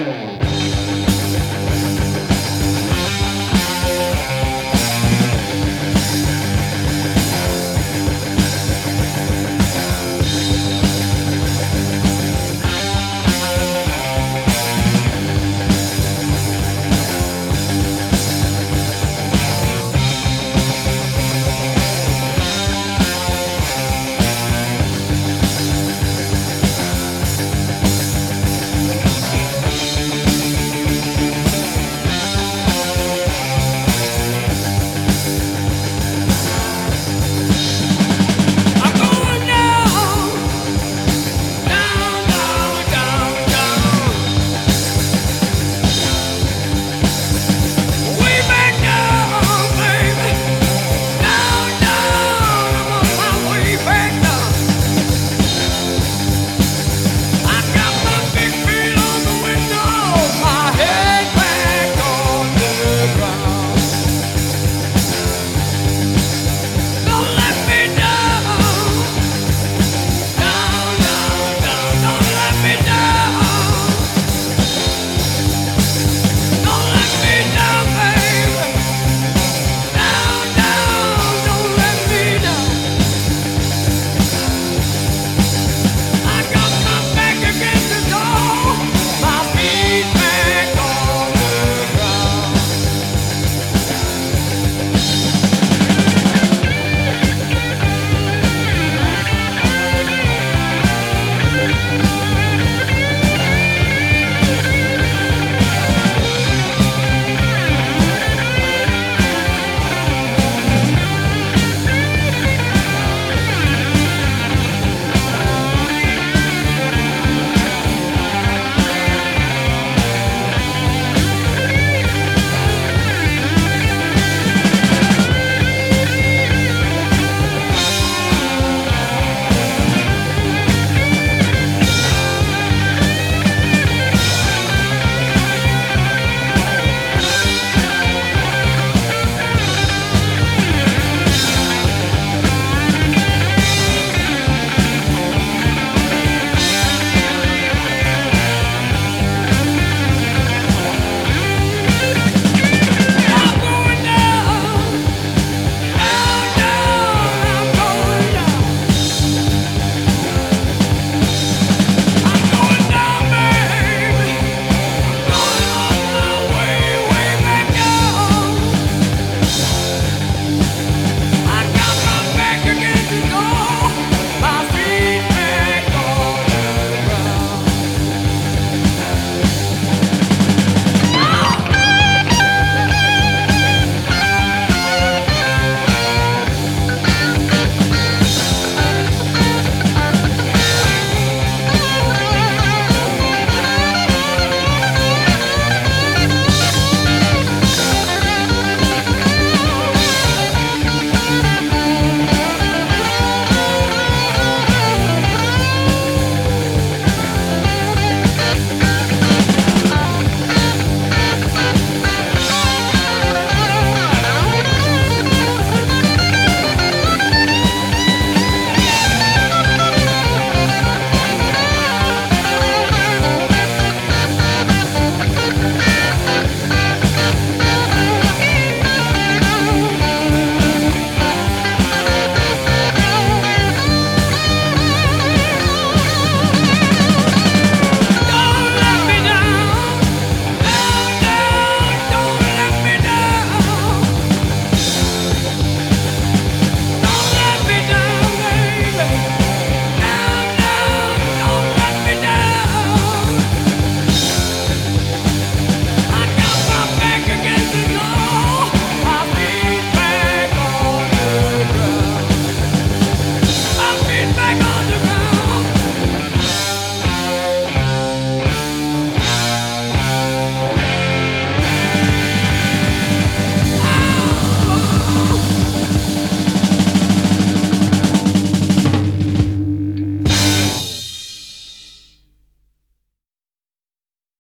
national